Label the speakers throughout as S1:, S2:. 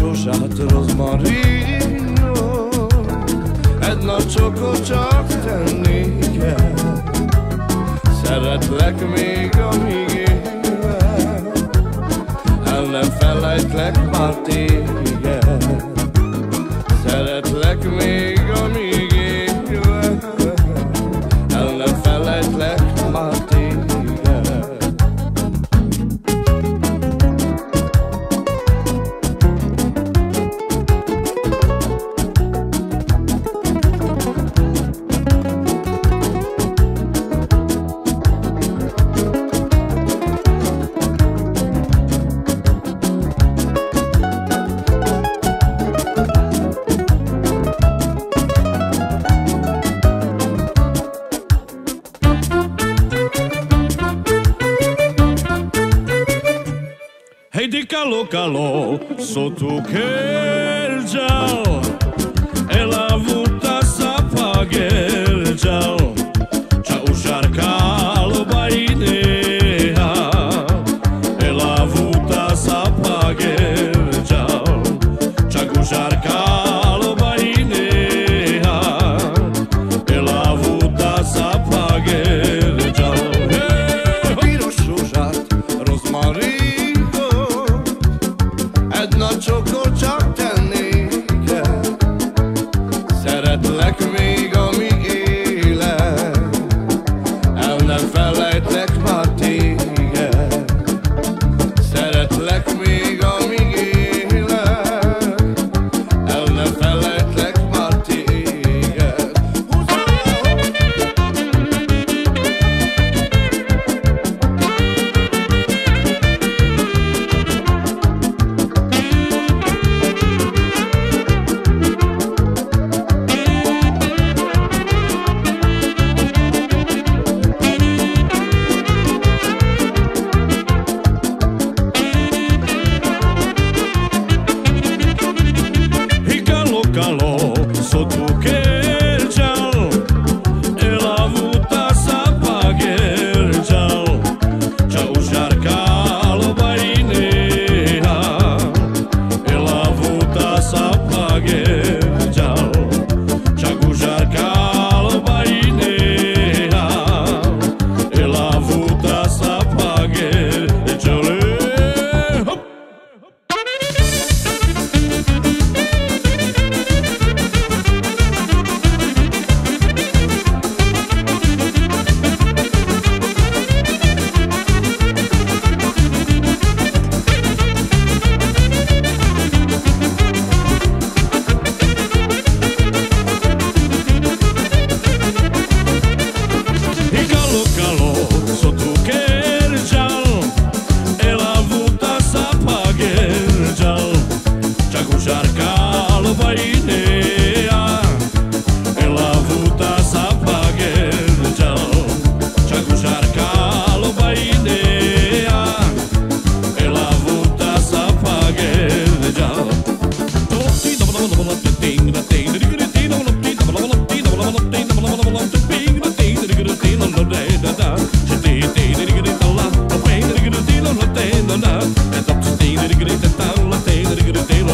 S1: rózsát, rozmarino Egy nagy csokó csak tenni kell. Szeretlek még amíg élek. El nem felejtlek már téged. Szeretlek még
S2: calor, calor, solto que el ella
S1: black me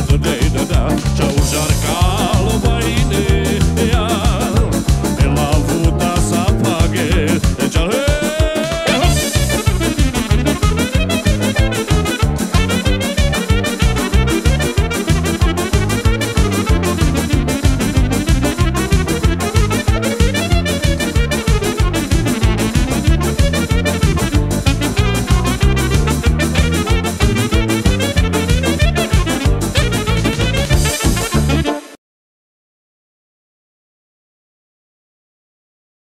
S2: da da da da da